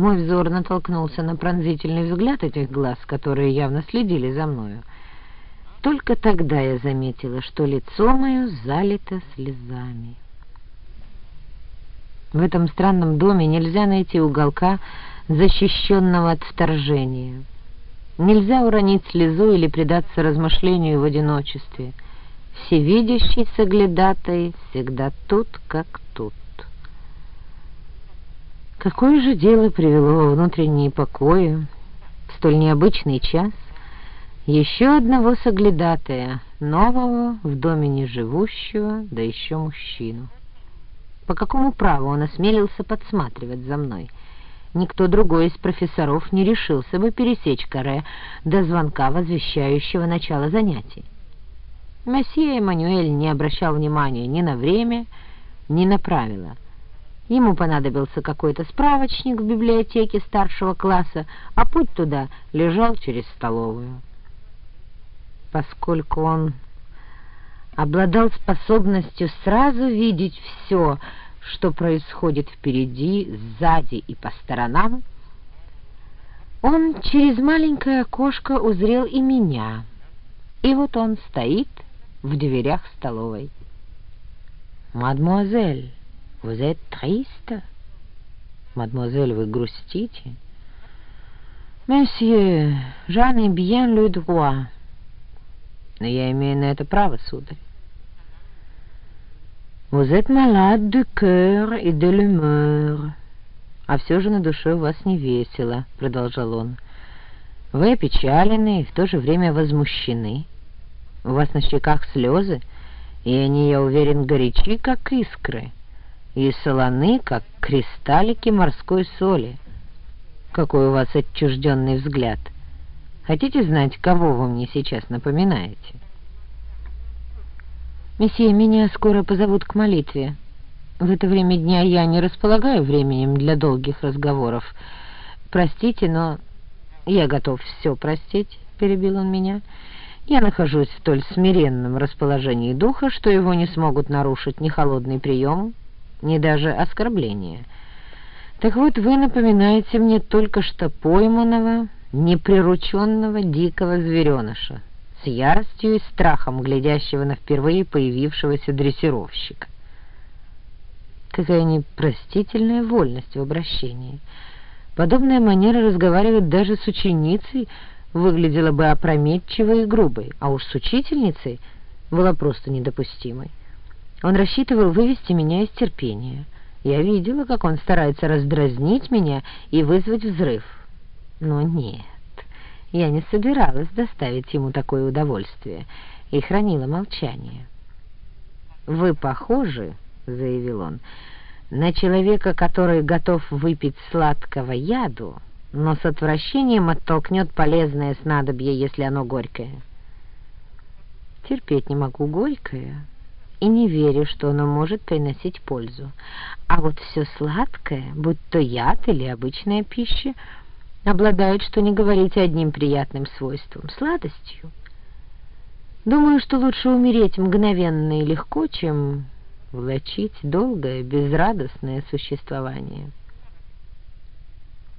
Мой взор натолкнулся на пронзительный взгляд этих глаз, которые явно следили за мною. Только тогда я заметила, что лицо мое залито слезами. В этом странном доме нельзя найти уголка, защищенного от вторжения. Нельзя уронить слезу или предаться размышлению в одиночестве. Всевидящий соглядатай всегда тут, как. Какое же дело привело во внутренние покои в столь необычный час еще одного соглядатая, нового, в доме не живущего, да еще мужчину? По какому праву он осмелился подсматривать за мной? Никто другой из профессоров не решился бы пересечь каре до звонка, возвещающего начало занятий. Месье Эммануэль не обращал внимания ни на время, ни на правила. Ему понадобился какой-то справочник в библиотеке старшего класса, а путь туда лежал через столовую. Поскольку он обладал способностью сразу видеть все, что происходит впереди, сзади и по сторонам, он через маленькое окошко узрел и меня. И вот он стоит в дверях столовой. «Мадемуазель, vous êtes triste?» «Мадемуазель, вы грустите?» «Месье, j'en ai bien le droit». «Но я имею на это право, сударь». «Vous êtes malade du cœur et de l'humeur». «А все же на душе у вас не весело», — продолжал он. «Вы опечалены и в то же время возмущены». У вас на щеках слезы, и они, я уверен, горячи, как искры, и солоны, как кристаллики морской соли. Какой у вас отчужденный взгляд! Хотите знать, кого вы мне сейчас напоминаете? Месье, меня скоро позовут к молитве. В это время дня я не располагаю временем для долгих разговоров. Простите, но я готов все простить, — перебил он меня, — я нахожусь в столь смиренном расположении духа, что его не смогут нарушить ни холодный прием, ни даже оскорбление. Так вот, вы напоминаете мне только что пойманного, неприрученного дикого звереныша, с яростью и страхом глядящего на впервые появившегося дрессировщика. Какая непростительная вольность в обращении. Подобная манера разговаривать даже с ученицей — выглядела бы опрометчивой и грубой, а уж с учительницей была просто недопустимой. Он рассчитывал вывести меня из терпения. Я видела, как он старается раздразнить меня и вызвать взрыв. Но нет, я не собиралась доставить ему такое удовольствие и хранила молчание. «Вы похожи, — заявил он, — на человека, который готов выпить сладкого яду, — но с отвращением оттолкнет полезное снадобье, если оно горькое. Терпеть не могу горькое и не верю, что оно может приносить пользу. А вот все сладкое, будь то яд или обычная пища, обладает, что не говорите, одним приятным свойством — сладостью. Думаю, что лучше умереть мгновенно и легко, чем влачить долгое, безрадостное существование».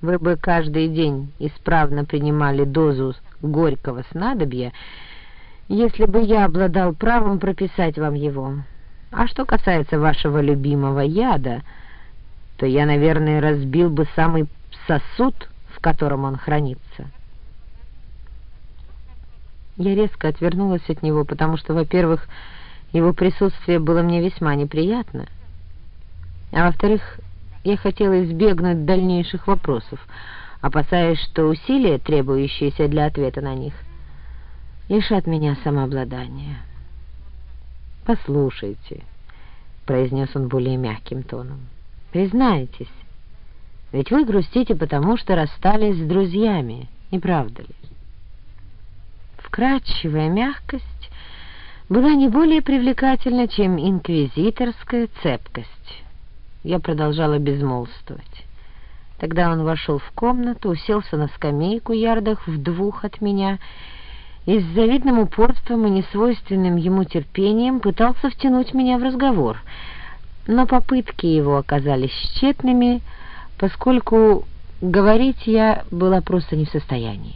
Вы бы каждый день исправно принимали дозу горького снадобья, если бы я обладал правом прописать вам его. А что касается вашего любимого яда, то я, наверное, разбил бы самый сосуд, в котором он хранится. Я резко отвернулась от него, потому что, во-первых, его присутствие было мне весьма неприятно, а во-вторых, я хотела избегнуть дальнейших вопросов, опасаясь, что усилия, требующиеся для ответа на них, лишат меня самообладания. «Послушайте», — произнес он более мягким тоном, — «признайтесь, ведь вы грустите потому, что расстались с друзьями, не правда ли?» Вкрадчивая мягкость была не более привлекательна, чем инквизиторская цепкость. Я продолжала безмолвствовать. Тогда он вошел в комнату, уселся на скамейку ярдах в двух от меня и с завидным упорством и несвойственным ему терпением пытался втянуть меня в разговор. Но попытки его оказались тщетными, поскольку Говорить я была просто не в состоянии.